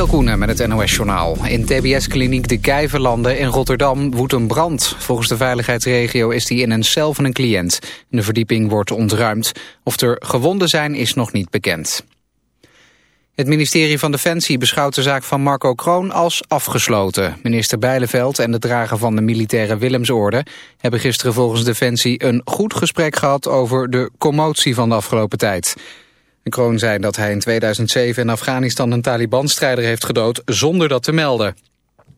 Michel Koenen met het NOS-journaal. In TBS-kliniek De Kijverlanden in Rotterdam woedt een brand. Volgens de veiligheidsregio is die in een cel van een cliënt. De verdieping wordt ontruimd. Of er gewonden zijn is nog niet bekend. Het ministerie van Defensie beschouwt de zaak van Marco Kroon als afgesloten. Minister Bijleveld en de drager van de militaire Willemsorde... hebben gisteren volgens Defensie een goed gesprek gehad... over de commotie van de afgelopen tijd. De Kroon zei dat hij in 2007 in Afghanistan een Taliban-strijder heeft gedood... zonder dat te melden.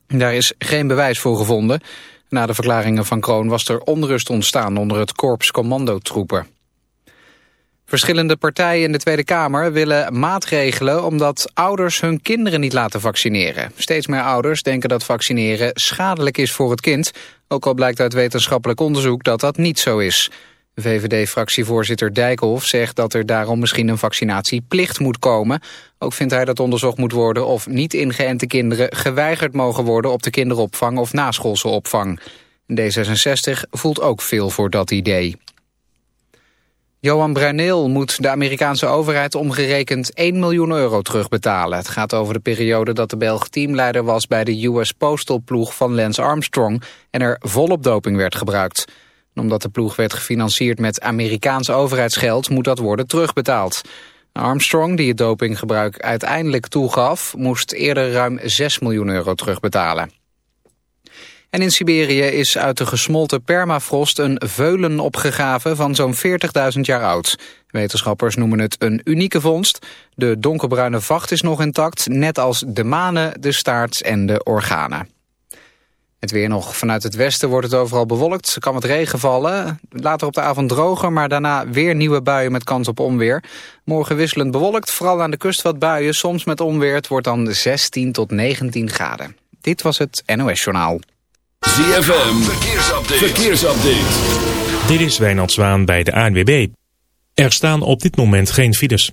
Daar is geen bewijs voor gevonden. Na de verklaringen van Kroon was er onrust ontstaan onder het korps commandotroepen. Verschillende partijen in de Tweede Kamer willen maatregelen omdat ouders hun kinderen niet laten vaccineren. Steeds meer ouders denken dat vaccineren schadelijk is voor het kind, ook al blijkt uit wetenschappelijk onderzoek dat dat niet zo is. VVD-fractievoorzitter Dijkhoff zegt dat er daarom misschien een vaccinatieplicht moet komen. Ook vindt hij dat onderzocht moet worden of niet ingeënte kinderen geweigerd mogen worden op de kinderopvang of naschoolse opvang. D66 voelt ook veel voor dat idee. Johan Bruineel moet de Amerikaanse overheid omgerekend 1 miljoen euro terugbetalen. Het gaat over de periode dat de Belg teamleider was bij de US Postal ploeg van Lance Armstrong en er volop doping werd gebruikt. Omdat de ploeg werd gefinancierd met Amerikaans overheidsgeld moet dat worden terugbetaald. Armstrong, die het dopinggebruik uiteindelijk toegaf, moest eerder ruim 6 miljoen euro terugbetalen. En in Siberië is uit de gesmolten permafrost een veulen opgegraven van zo'n 40.000 jaar oud. Wetenschappers noemen het een unieke vondst. De donkerbruine vacht is nog intact, net als de manen, de staart en de organen. Het weer nog. Vanuit het westen wordt het overal bewolkt. Er kan wat regen vallen. Later op de avond droger, maar daarna weer nieuwe buien met kans op onweer. Morgen wisselend bewolkt, vooral aan de kust wat buien. Soms met onweer. Het wordt dan 16 tot 19 graden. Dit was het NOS Journaal. ZFM, verkeersupdate. verkeersupdate. Dit is Wijnald Zwaan bij de ANWB. Er staan op dit moment geen files.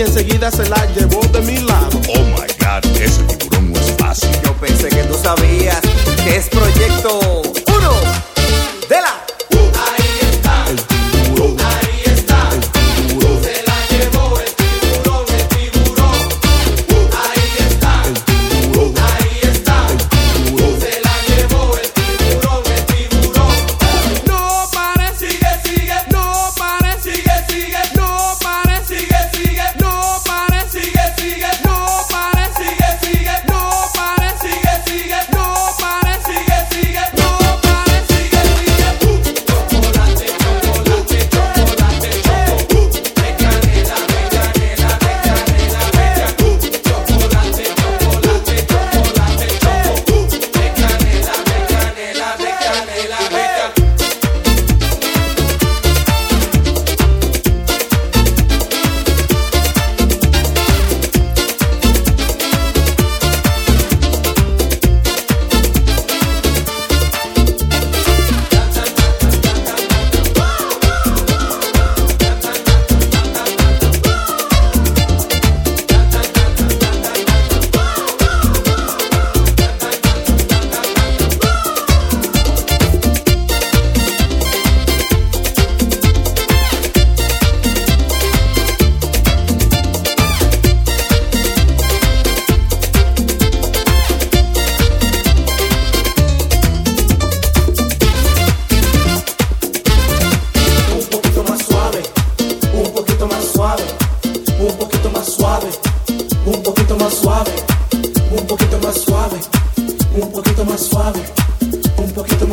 y enseguida se la llevó de mi lado. Oh my God,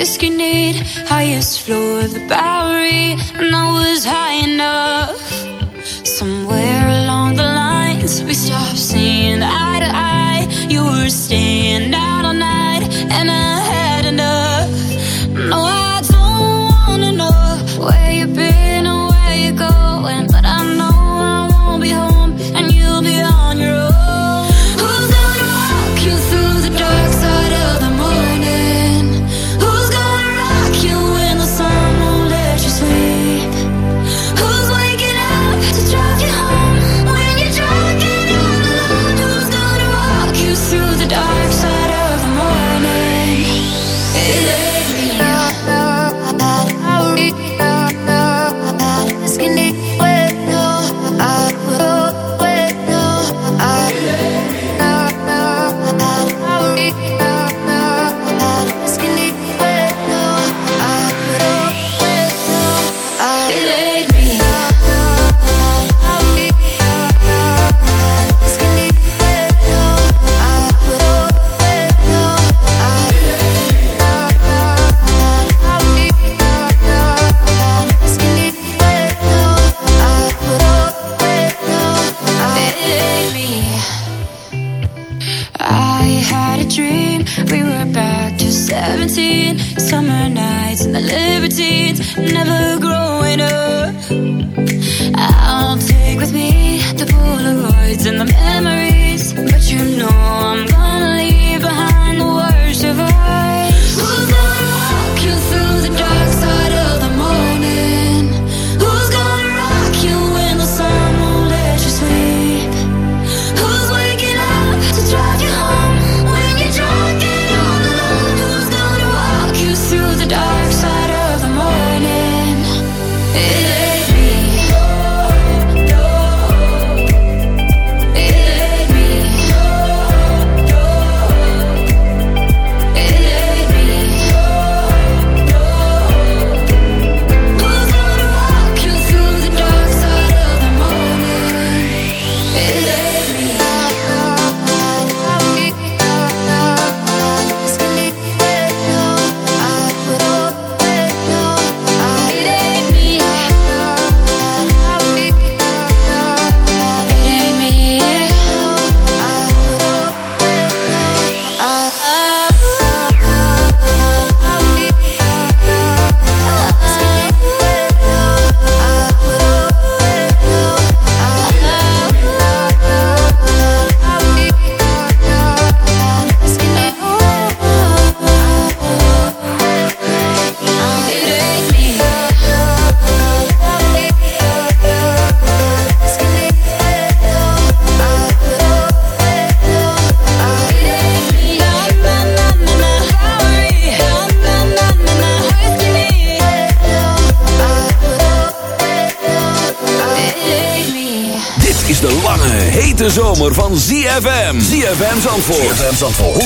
whiskey need highest floor of the back.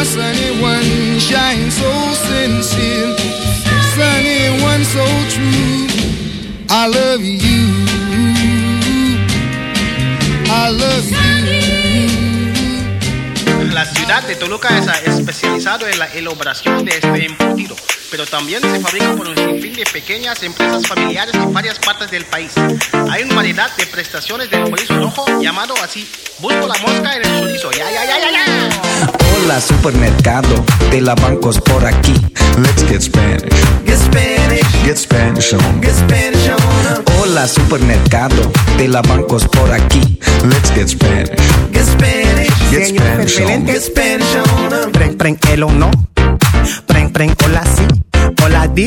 My sunny one shines so sincere. Sunny one so true. I love you. I love you. La ciudad de Toluca es especializado en la elaboración de este embutido. pero también se fabrica por un sinfín de pequeñas empresas familiares en varias partes del país. Hay una variedad de prestaciones del chorizo rojo llamado así. Busco la mosca en el chorizo. Hola supermercado de la bancos por aquí. Let's get Spanish. Get Spanish. Get Spanish on. Get Spanish on. Hola supermercado de la bancos por aquí. Let's get Spanish. Get Spanish. Get Spanish on. Get Spanish on. Preng, preng, el o no. Preng, preng, hola si. Hola di,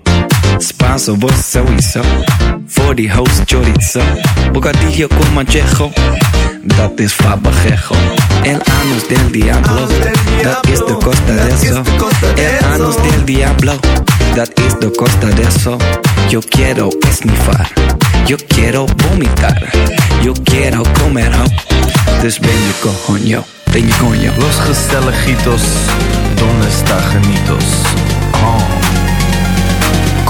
Spanso, vos sowieso. Voor die host chorizo. Bocadillo con manchejo. Dat is fabajejo. El anus del diablo. Dat is de costa de eso. El anus del diablo. Dat is de costa de eso. Yo quiero esnifar. Yo quiero vomitar. Yo quiero comer ho. Dus ben je coño. Ben je coño. Los gezelligitos, donde está genitos? Oh.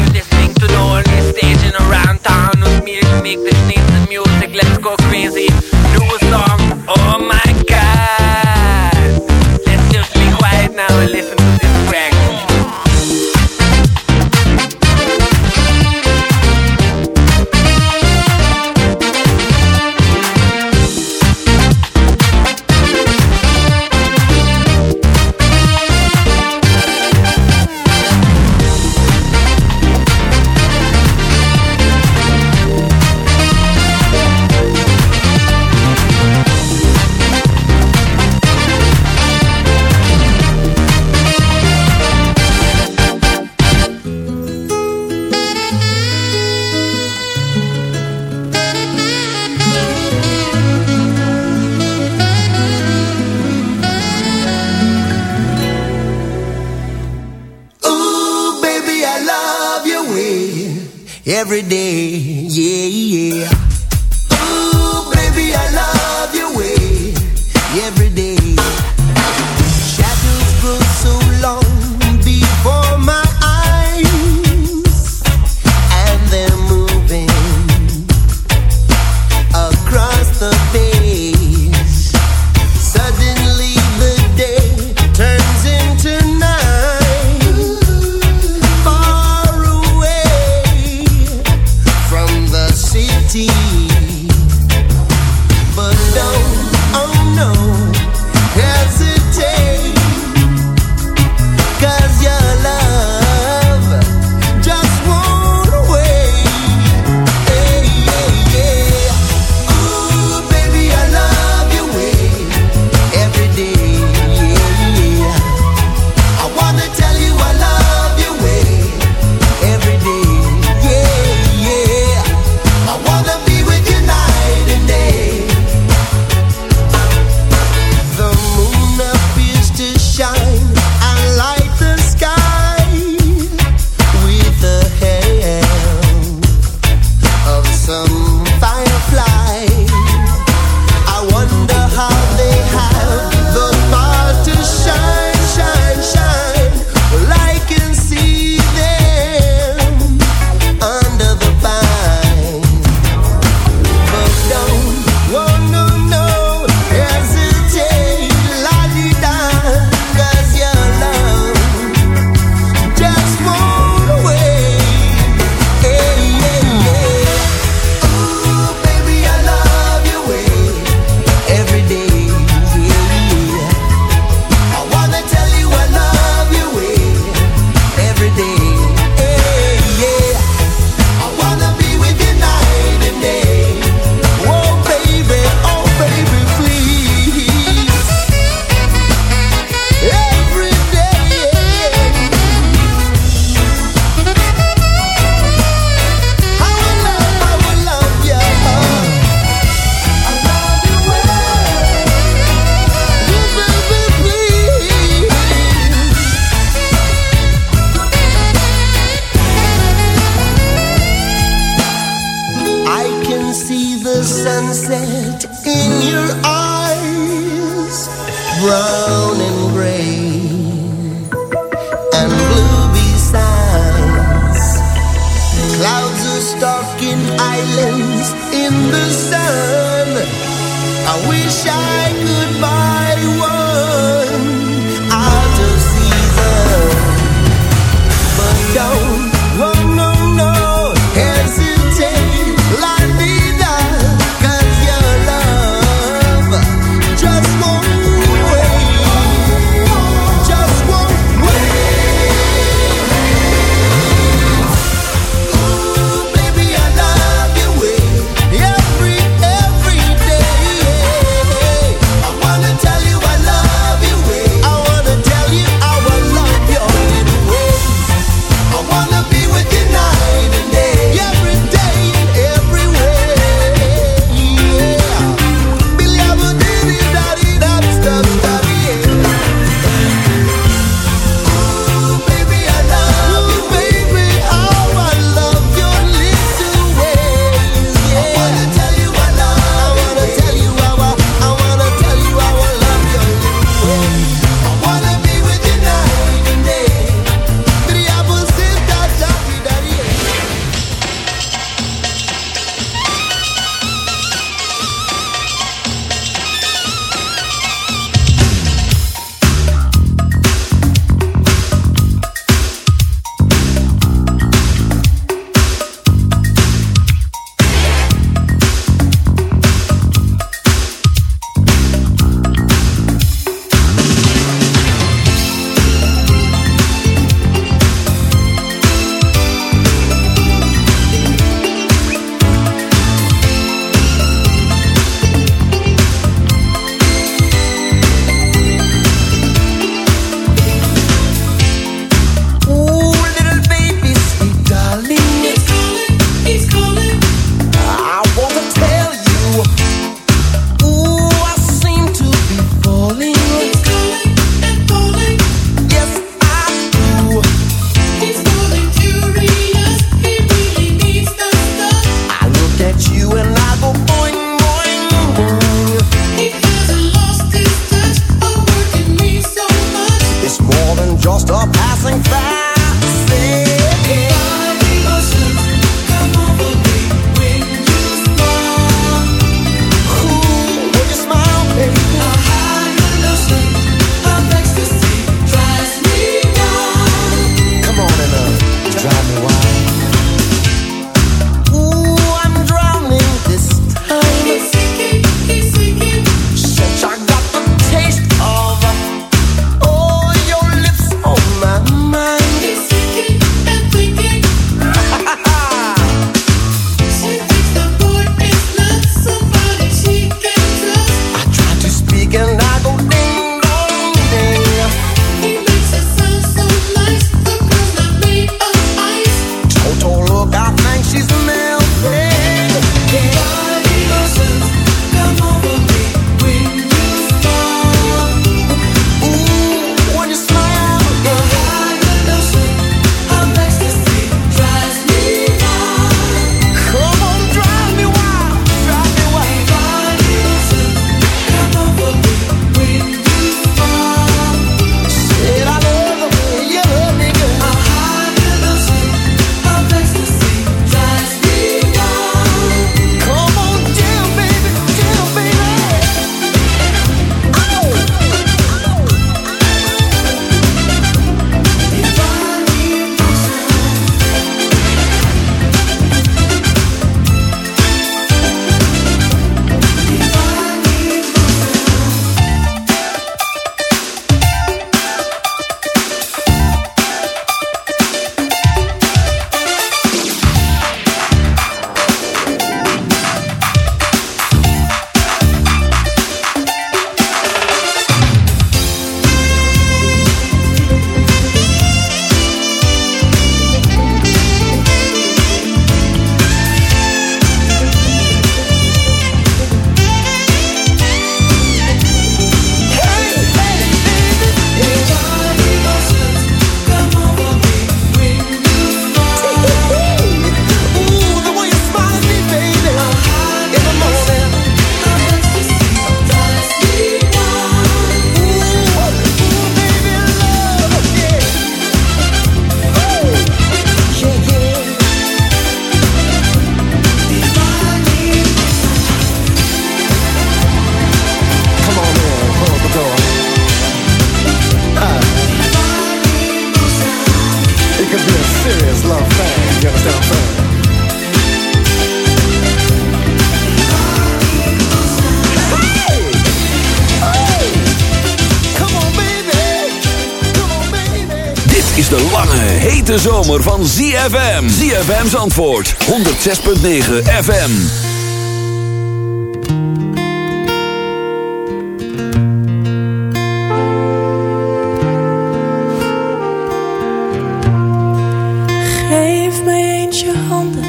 listening to the only station around town with me to make the sneeze music. Let's go crazy. Do a song. Oh my god. Let's just be quiet now and listen to this every day. Zomer van ZFM. ZFM's antwoord, 106.9 FM. Geef mij eens je handen,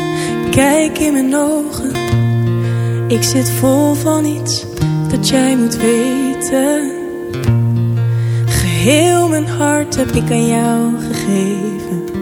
kijk in mijn ogen. Ik zit vol van iets dat jij moet weten. Geheel mijn hart heb ik aan jou gegeven.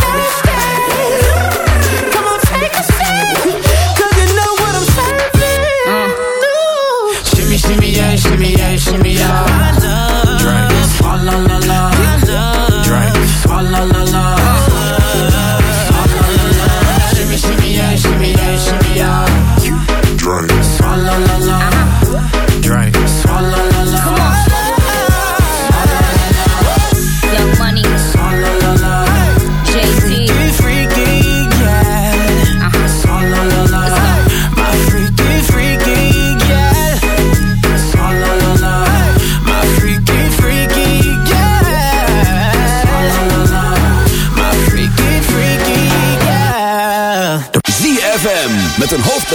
Shimmy, yeah, shimmy, yeah, shimmy, yeah. Drink, swalla la la. Drink,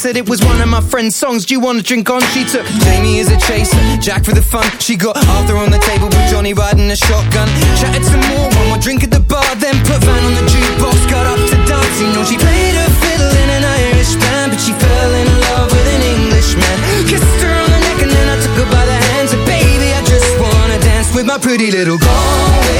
Said it was one of my friend's songs. Do you wanna drink on? She took Jamie as a chaser, Jack for the fun. She got Arthur on the table with Johnny riding a shotgun. Chatted some more, one more drink at the bar, then put Van on the jukebox. Got up to dance, you know she played a fiddle in an Irish band, but she fell in love with an Englishman. Kissed her on the neck and then I took her by the hands. And baby, I just wanna dance with my pretty little Galway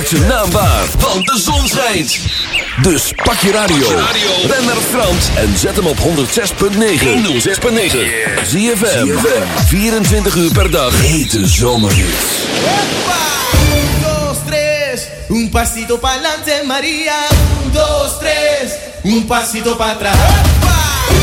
Maak zijn naam waar, want de zon schijnt. Dus pak je radio. Ben naar Frans en zet hem op 106.9. 106.9. ZFM. 24 uur per dag. Hete zomerhits. Un, pasito pa'lante, María. Un, dos, tres, un pasito para atrás.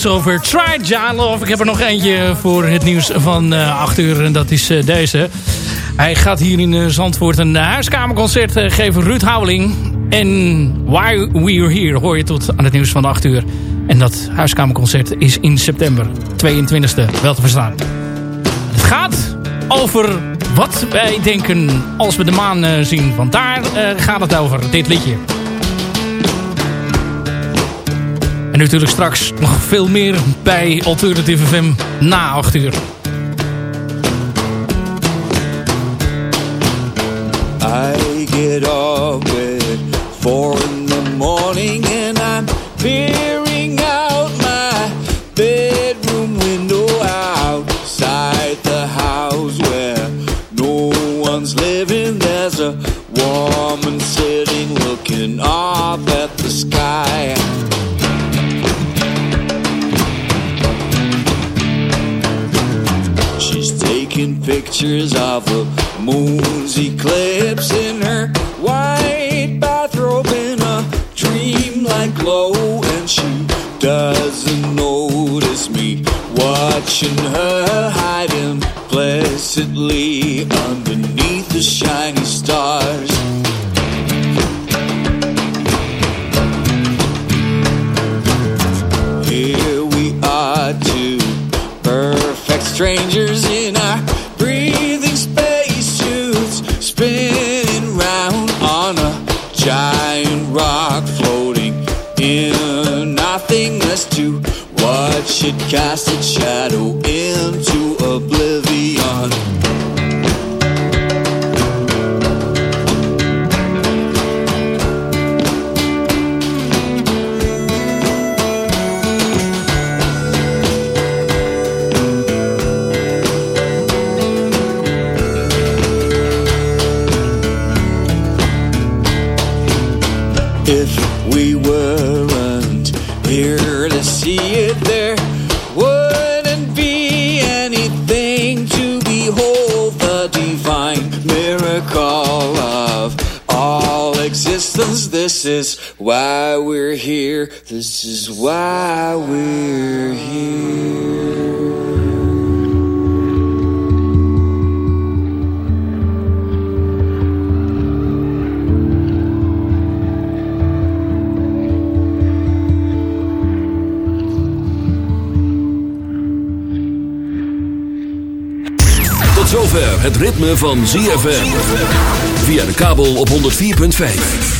Zover Try Love. Ik heb er nog eentje voor het nieuws van eh 8 uur. En dat is eh, deze. Hij gaat hier in eh, Zandvoort een huiskamerconcert geven. Ruud Houweling. En Why We're Here hoor je tot aan het nieuws van 8 uur. En dat huiskamerconcert is in september 22e wel te verstaan. Het gaat over wat wij denken als we de maan zien. Want daar gaat het over, dit liedje. En natuurlijk straks nog veel meer bij Alternative FM na 8 uur. I get up at four in the morning and I'm peering out my bedroom window outside the house where no one's living. There's a woman sitting looking up at the sky. Pictures of the moon's eclipse in her white bathrobe in a dreamlike glow, and she doesn't notice me watching her hiding placidly underneath the shiny stars. Here we are, two perfect strangers it cast its shadow into This is why we're here. This is why we're here. zover het ritme van ZFM. Via de kabel op 104.5.